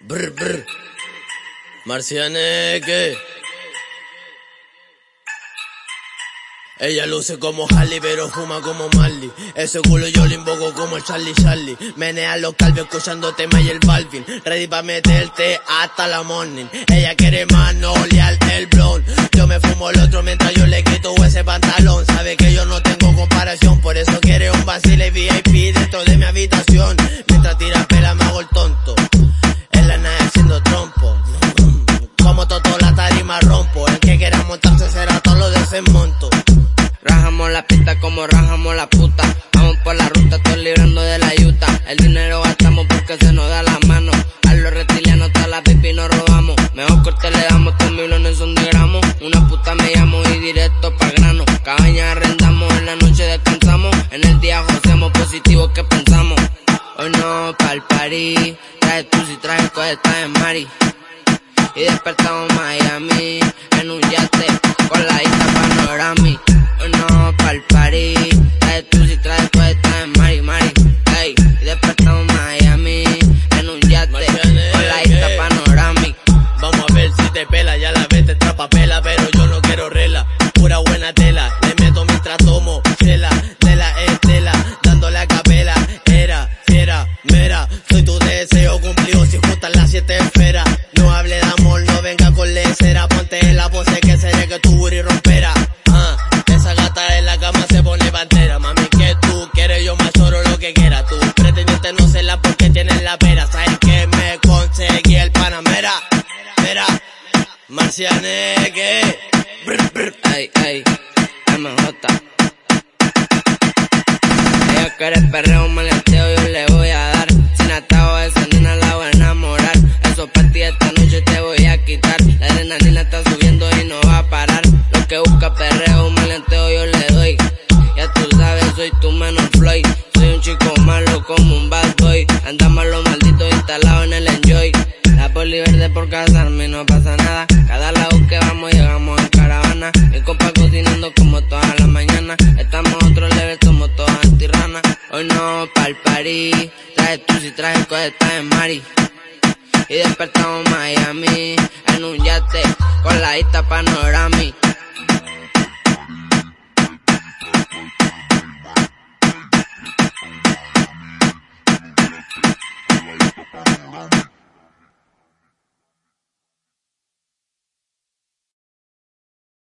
Brr, brr. Marcianeque. Ella luce como Harley, pero fuma como Marley. Ese culo yo lo invoco como el Charlie Charlie. Menea los calvos escuchando tema y el Balvin. Ready pa' meterte hasta la morning. Ella quiere manolear el blon. Yo me fumo el otro mientras yo le quito ese pantalón. Sabe que yo no tengo comparación, por eso quiere un vacile VIP dentro de mi habitación. Mientras tira pista como rajamos la puta. Vamos por la ruta, estoy librando de la yuta. El dinero gastamos porque se nos da la mano. A los reptilianos está la pipi nos robamos. Mejor corte le damos, tres millones son de gramos. Una puta me llamo y directo pa' grano. Cabaña arrendamos, en la noche descansamos. En el día hacemos positivo que pensamos. Hoy no pa'l party. Trae tú si traes coheta en Mari. Y despertamos Miami en un yate la ves te trapa pela, pero yo no quiero rela. Pura buena tela, le meto mientras tomo chela, de la estela, dándole a capela. Era, fiera, mera, soy tu deseo cumplido si juntas las siete esferas. No hable de amor, no venga con lecera, ponte en la pose que seré que tu booty rompera. Ah, esa gata en la cama se pone pantera, mami que tú quieres yo más oro lo que quiera. Tú pretendiente no sé la porque marcianeque. Brr, brr. Ey, ey, MJ. Ella quiere perreo, un maleanteo, yo le voy a dar. Sin atado esa nena la voy a enamorar. Eso para ti esta noche te voy a quitar. La adrenalina está subiendo y no va a parar. Lo que busca perreo, un maleanteo, yo le doy. Ya tú sabes, soy tu menos Floyd. Soy un chico malo como un bad boy. Andamos los poli verde por casarme y no pasa nada. Cada lado que vamos llegamos en caravana. Mi compa cocinando como todas las mañanas. Estamos otro level, somos todas antirranas. Hoy no pa'l party. Trae tú si traes coheta en Mari. Y despertamos Miami en un yate con la isla panorami.